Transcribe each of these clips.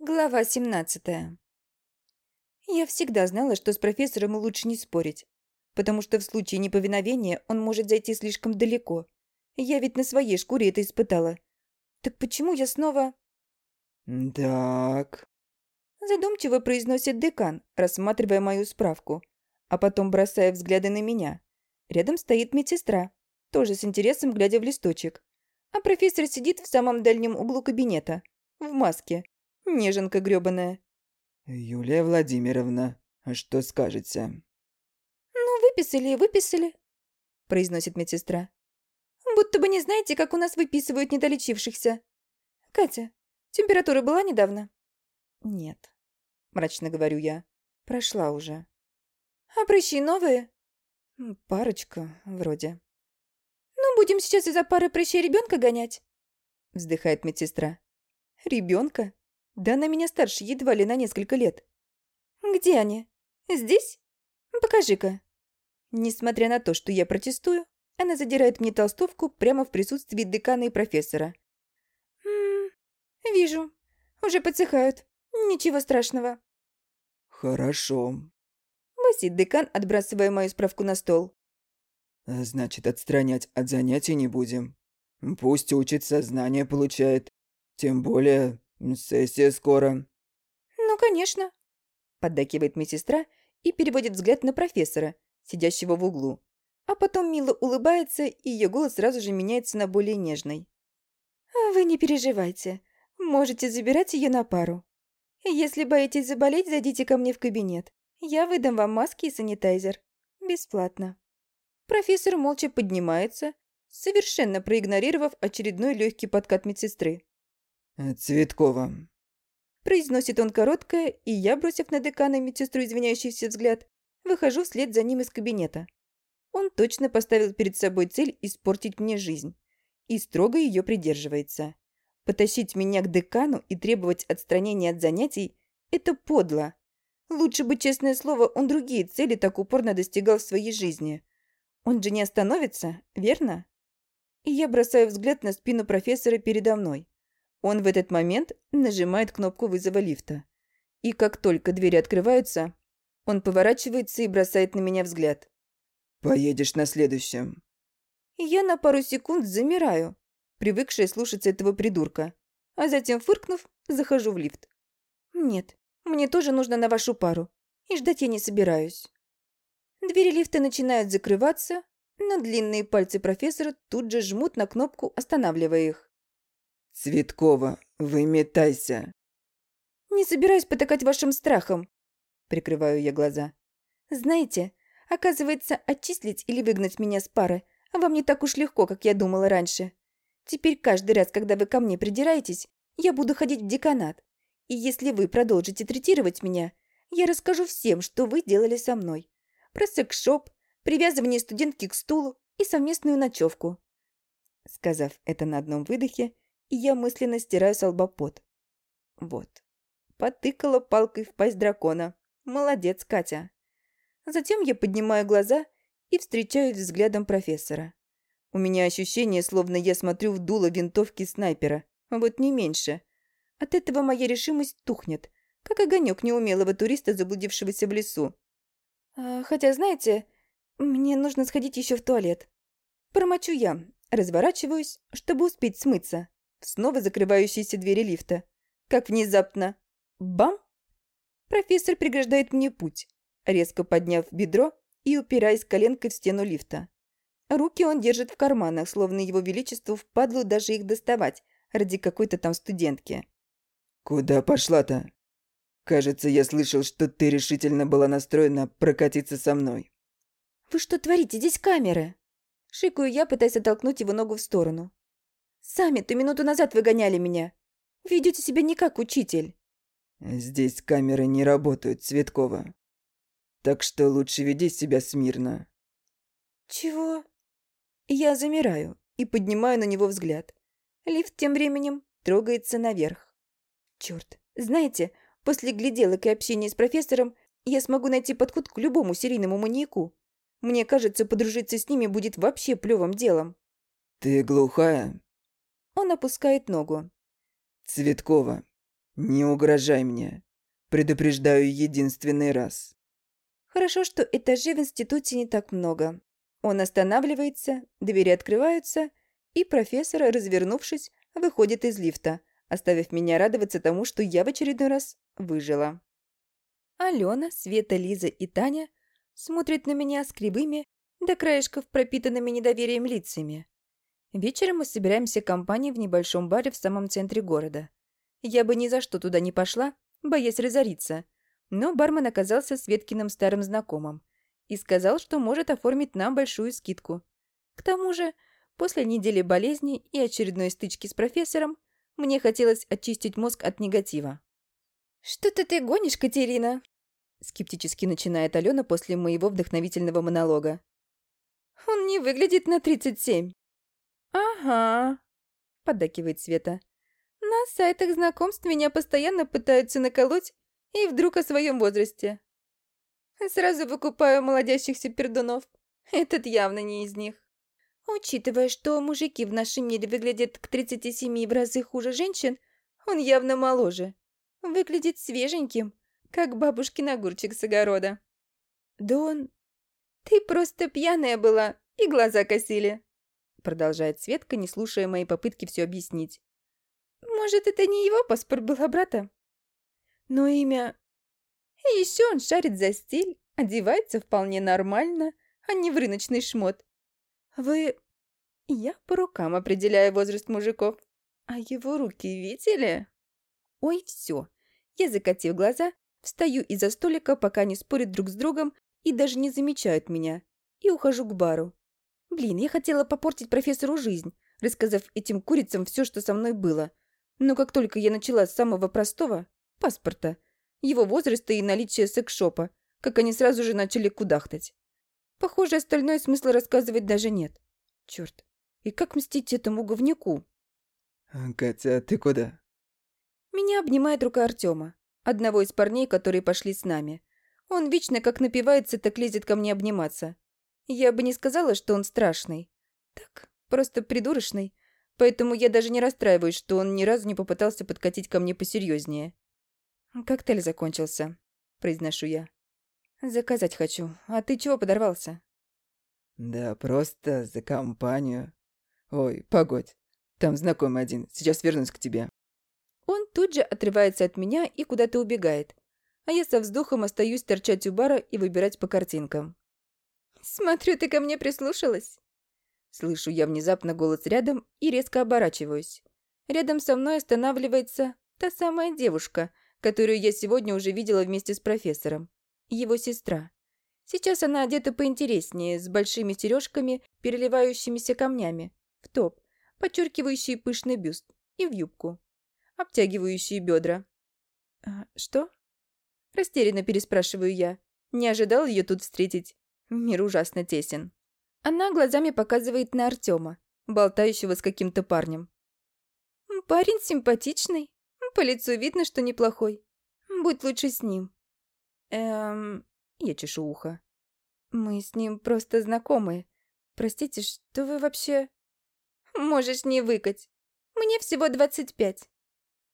Глава 17 Я всегда знала, что с профессором лучше не спорить, потому что в случае неповиновения он может зайти слишком далеко. Я ведь на своей шкуре это испытала. Так почему я снова... «Так...» Задумчиво произносит декан, рассматривая мою справку, а потом бросая взгляды на меня. Рядом стоит медсестра, тоже с интересом глядя в листочек. А профессор сидит в самом дальнем углу кабинета, в маске, Неженка грёбаная. «Юлия Владимировна, а что скажете?» «Ну, выписали и выписали», — произносит медсестра. «Будто бы не знаете, как у нас выписывают недолечившихся. Катя, температура была недавно?» «Нет», — мрачно говорю я. «Прошла уже». «А прыщи новые?» «Парочка, вроде». «Ну, будем сейчас из-за пары прыщей ребенка гонять?» Вздыхает медсестра. «Ребенка? Да она меня старше едва ли на несколько лет. Где они? Здесь? Покажи-ка. Несмотря на то, что я протестую, она задирает мне толстовку прямо в присутствии декана и профессора. «М вижу. Уже подсыхают. Ничего страшного». «Хорошо», — басит декан, отбрасывая мою справку на стол. «Значит, отстранять от занятий не будем. Пусть учится, знания получает. Тем более, «Сессия скоро». «Ну, конечно», — поддакивает медсестра и переводит взгляд на профессора, сидящего в углу. А потом мило улыбается, и ее голос сразу же меняется на более нежный. «Вы не переживайте. Можете забирать ее на пару. Если боитесь заболеть, зайдите ко мне в кабинет. Я выдам вам маски и санитайзер. Бесплатно». Профессор молча поднимается, совершенно проигнорировав очередной легкий подкат медсестры. «Цветкова». Произносит он короткое, и я, бросив на декана и медсестру извиняющийся взгляд, выхожу вслед за ним из кабинета. Он точно поставил перед собой цель испортить мне жизнь. И строго ее придерживается. Потащить меня к декану и требовать отстранения от занятий – это подло. Лучше бы, честное слово, он другие цели так упорно достигал в своей жизни. Он же не остановится, верно? И я бросаю взгляд на спину профессора передо мной. Он в этот момент нажимает кнопку вызова лифта. И как только двери открываются, он поворачивается и бросает на меня взгляд. «Поедешь на следующем». Я на пару секунд замираю, привыкшая слушаться этого придурка, а затем, фыркнув, захожу в лифт. «Нет, мне тоже нужно на вашу пару, и ждать я не собираюсь». Двери лифта начинают закрываться, но длинные пальцы профессора тут же жмут на кнопку, останавливая их. «Цветкова, выметайся!» «Не собираюсь потакать вашим страхом», — прикрываю я глаза. «Знаете, оказывается, отчислить или выгнать меня с пары вам не так уж легко, как я думала раньше. Теперь каждый раз, когда вы ко мне придираетесь, я буду ходить в деканат. И если вы продолжите третировать меня, я расскажу всем, что вы делали со мной. Про секс-шоп, привязывание студентки к стулу и совместную ночевку». Сказав это на одном выдохе, и я мысленно стираю с. Вот. Потыкала палкой в пасть дракона. Молодец, Катя. Затем я поднимаю глаза и встречаюсь взглядом профессора. У меня ощущение, словно я смотрю в дуло винтовки снайпера. Вот не меньше. От этого моя решимость тухнет, как огонек неумелого туриста, заблудившегося в лесу. А, хотя, знаете, мне нужно сходить еще в туалет. Промочу я, разворачиваюсь, чтобы успеть смыться снова закрывающиеся двери лифта. Как внезапно. Бам! Профессор преграждает мне путь, резко подняв бедро и упираясь коленкой в стену лифта. Руки он держит в карманах, словно его величеству впадло даже их доставать ради какой-то там студентки. «Куда пошла-то? Кажется, я слышал, что ты решительно была настроена прокатиться со мной». «Вы что творите? Здесь камеры!» Шикаю я, пытаясь оттолкнуть его ногу в сторону. Сами-то минуту назад выгоняли меня. Ведете себя не как учитель». «Здесь камеры не работают, Цветкова. Так что лучше веди себя смирно». «Чего?» Я замираю и поднимаю на него взгляд. Лифт тем временем трогается наверх. Черт, знаете, после гляделок и общения с профессором я смогу найти подход к любому серийному маньяку. Мне кажется, подружиться с ними будет вообще плевым делом. «Ты глухая?» Он опускает ногу. «Цветкова, Не угрожай мне. Предупреждаю единственный раз. Хорошо, что этажей в институте не так много. Он останавливается, двери открываются, и профессор, развернувшись, выходит из лифта, оставив меня радоваться тому, что я в очередной раз выжила. Алена, Света, Лиза и Таня смотрят на меня с кривыми, до краешков пропитанными недоверием лицами. Вечером мы собираемся компанией в небольшом баре в самом центре города. Я бы ни за что туда не пошла, боясь разориться, но бармен оказался Светкиным старым знакомым и сказал, что может оформить нам большую скидку. К тому же, после недели болезни и очередной стычки с профессором, мне хотелось очистить мозг от негатива. «Что-то ты гонишь, Катерина?» Скептически начинает Алена после моего вдохновительного монолога. «Он не выглядит на 37». «Ага», — поддакивает Света. «На сайтах знакомств меня постоянно пытаются наколоть, и вдруг о своем возрасте. Сразу выкупаю молодящихся пердунов. Этот явно не из них. Учитывая, что мужики в нашем мире выглядят к 37 в разы хуже женщин, он явно моложе. Выглядит свеженьким, как бабушкин огурчик с огорода. Да он... Ты просто пьяная была, и глаза косили. Продолжает Светка, не слушая моей попытки все объяснить. Может, это не его паспорт был, а? Но имя... И еще он шарит за стиль, одевается вполне нормально, а не в рыночный шмот. Вы... Я по рукам определяю возраст мужиков. А его руки видели? Ой, все. Я, закатив глаза, встаю из-за столика, пока они спорят друг с другом и даже не замечают меня, и ухожу к бару. Блин, я хотела попортить профессору жизнь, рассказав этим курицам все, что со мной было. Но как только я начала с самого простого, паспорта, его возраста и наличия секс-шопа, как они сразу же начали кудахтать. Похоже, остальное смысла рассказывать даже нет. Черт, и как мстить этому говнюку? «Катя, ты куда?» Меня обнимает рука Артема, одного из парней, которые пошли с нами. Он вечно как напивается, так лезет ко мне обниматься. Я бы не сказала, что он страшный. Так, просто придурочный. Поэтому я даже не расстраиваюсь, что он ни разу не попытался подкатить ко мне посерьезнее. «Коктейль закончился», — произношу я. «Заказать хочу. А ты чего подорвался?» «Да просто за компанию. Ой, погодь. Там знакомый один. Сейчас вернусь к тебе». Он тут же отрывается от меня и куда-то убегает. А я со вздохом остаюсь торчать у бара и выбирать по картинкам. «Смотрю, ты ко мне прислушалась?» Слышу я внезапно голос рядом и резко оборачиваюсь. Рядом со мной останавливается та самая девушка, которую я сегодня уже видела вместе с профессором. Его сестра. Сейчас она одета поинтереснее, с большими сережками, переливающимися камнями, в топ, подчеркивающий пышный бюст, и в юбку, обтягивающие бедра. «А, «Что?» Растерянно переспрашиваю я. Не ожидал ее тут встретить. Мир ужасно тесен. Она глазами показывает на Артема, болтающего с каким-то парнем. «Парень симпатичный. По лицу видно, что неплохой. Будь лучше с ним». «Эм...» Я чешу ухо. «Мы с ним просто знакомы. Простите, что вы вообще...» «Можешь не выкать. Мне всего двадцать пять».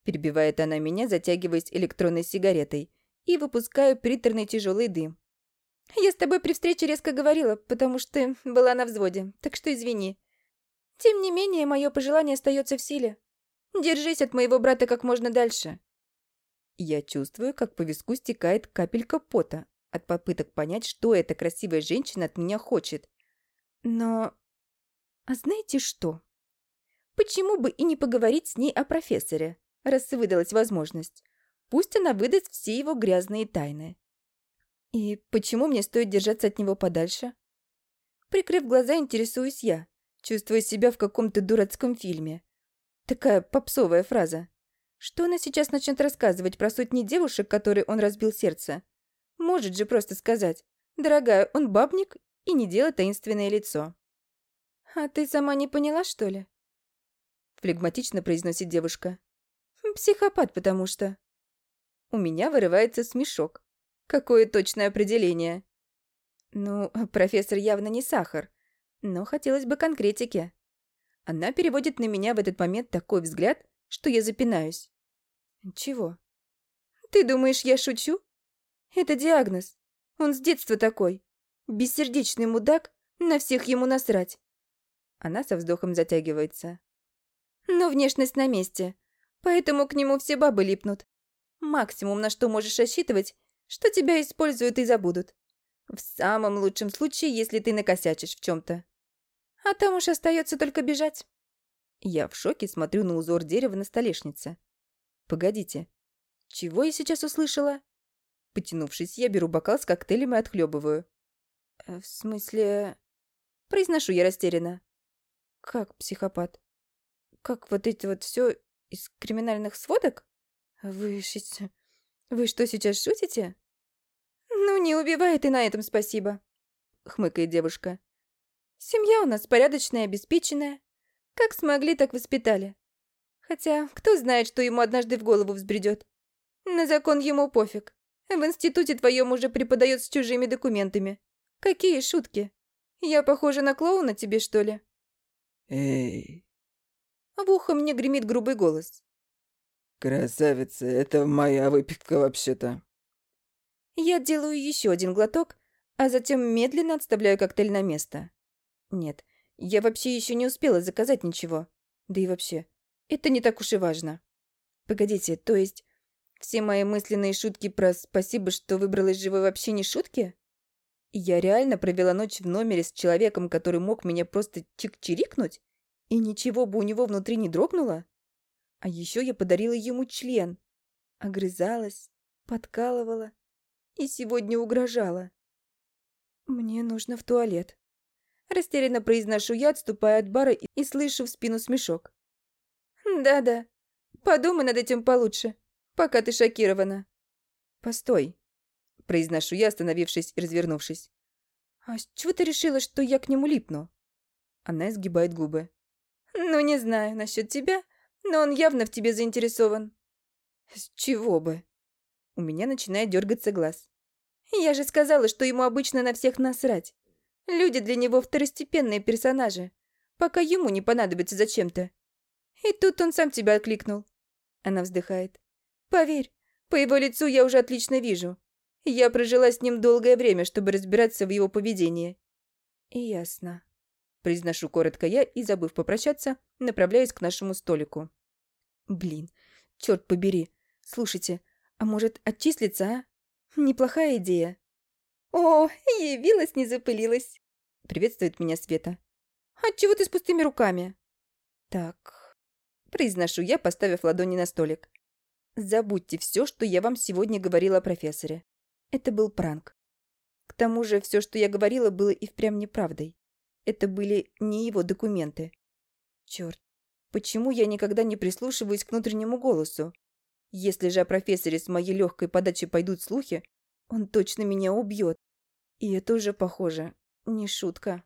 Перебивает она меня, затягиваясь электронной сигаретой, и выпускаю приторный тяжелый дым. «Я с тобой при встрече резко говорила, потому что была на взводе, так что извини. Тем не менее, мое пожелание остается в силе. Держись от моего брата как можно дальше». Я чувствую, как по виску стекает капелька пота от попыток понять, что эта красивая женщина от меня хочет. Но... А знаете что? Почему бы и не поговорить с ней о профессоре, раз выдалась возможность? Пусть она выдаст все его грязные тайны. И почему мне стоит держаться от него подальше? Прикрыв глаза, интересуюсь я, чувствуя себя в каком-то дурацком фильме. Такая попсовая фраза. Что она сейчас начнет рассказывать про сотни девушек, которые он разбил сердце? Может же просто сказать, «Дорогая, он бабник» и не делать таинственное лицо. «А ты сама не поняла, что ли?» Флегматично произносит девушка. «Психопат, потому что...» У меня вырывается смешок. Какое точное определение? Ну, профессор явно не сахар, но хотелось бы конкретики. Она переводит на меня в этот момент такой взгляд, что я запинаюсь. Чего? Ты думаешь, я шучу? Это диагноз. Он с детства такой. Бессердечный мудак, на всех ему насрать. Она со вздохом затягивается. Но внешность на месте, поэтому к нему все бабы липнут. Максимум, на что можешь рассчитывать, что тебя используют и забудут. В самом лучшем случае, если ты накосячишь в чем-то. А там уж остается только бежать. Я в шоке смотрю на узор дерева на столешнице. Погодите, чего я сейчас услышала? Потянувшись, я беру бокал с коктейлем и отхлебываю. «Э, «В смысле...» Произношу я растерянно. «Как психопат? Как вот это вот все из криминальных сводок? Вы... Вы что, сейчас шутите?» «Ну, не убивай ты на этом спасибо», — хмыкает девушка. «Семья у нас порядочная, обеспеченная. Как смогли, так воспитали. Хотя, кто знает, что ему однажды в голову взбредет. На закон ему пофиг. В институте твоем уже преподает с чужими документами. Какие шутки. Я похожа на клоуна тебе, что ли? Эй. В ухо мне гремит грубый голос. Красавица, это моя выпивка вообще-то. Я делаю еще один глоток, а затем медленно отставляю коктейль на место. Нет, я вообще еще не успела заказать ничего. Да и вообще, это не так уж и важно. Погодите, то есть все мои мысленные шутки про «спасибо, что выбралась живой» вообще не шутки? Я реально провела ночь в номере с человеком, который мог меня просто чик-чирикнуть, и ничего бы у него внутри не дрогнуло? А еще я подарила ему член. Огрызалась, подкалывала и сегодня угрожала. Мне нужно в туалет. Растерянно произношу я, отступая от бара и слышу в спину смешок. «Да-да, подумай над этим получше, пока ты шокирована». «Постой», — произношу я, остановившись и развернувшись. «А с чего ты решила, что я к нему липну?» Она изгибает губы. «Ну, не знаю насчет тебя, но он явно в тебе заинтересован». «С чего бы?» У меня начинает дергаться глаз. «Я же сказала, что ему обычно на всех насрать. Люди для него второстепенные персонажи, пока ему не понадобится зачем-то. И тут он сам тебя откликнул. Она вздыхает. Поверь, по его лицу я уже отлично вижу. Я прожила с ним долгое время, чтобы разбираться в его поведении. Ясно. Произношу коротко я и, забыв попрощаться, направляюсь к нашему столику. Блин, черт побери. Слушайте, а может отчислиться, а? Неплохая идея. «О, явилась, не запылилась!» Приветствует меня Света. «Отчего ты с пустыми руками?» «Так...» Произношу я, поставив ладони на столик. «Забудьте все, что я вам сегодня говорила о профессоре. Это был пранк. К тому же, все, что я говорила, было и впрямь неправдой. Это были не его документы. Черт, почему я никогда не прислушиваюсь к внутреннему голосу? Если же о профессоре с моей легкой подачей пойдут слухи, он точно меня убьет. И это уже, похоже, не шутка.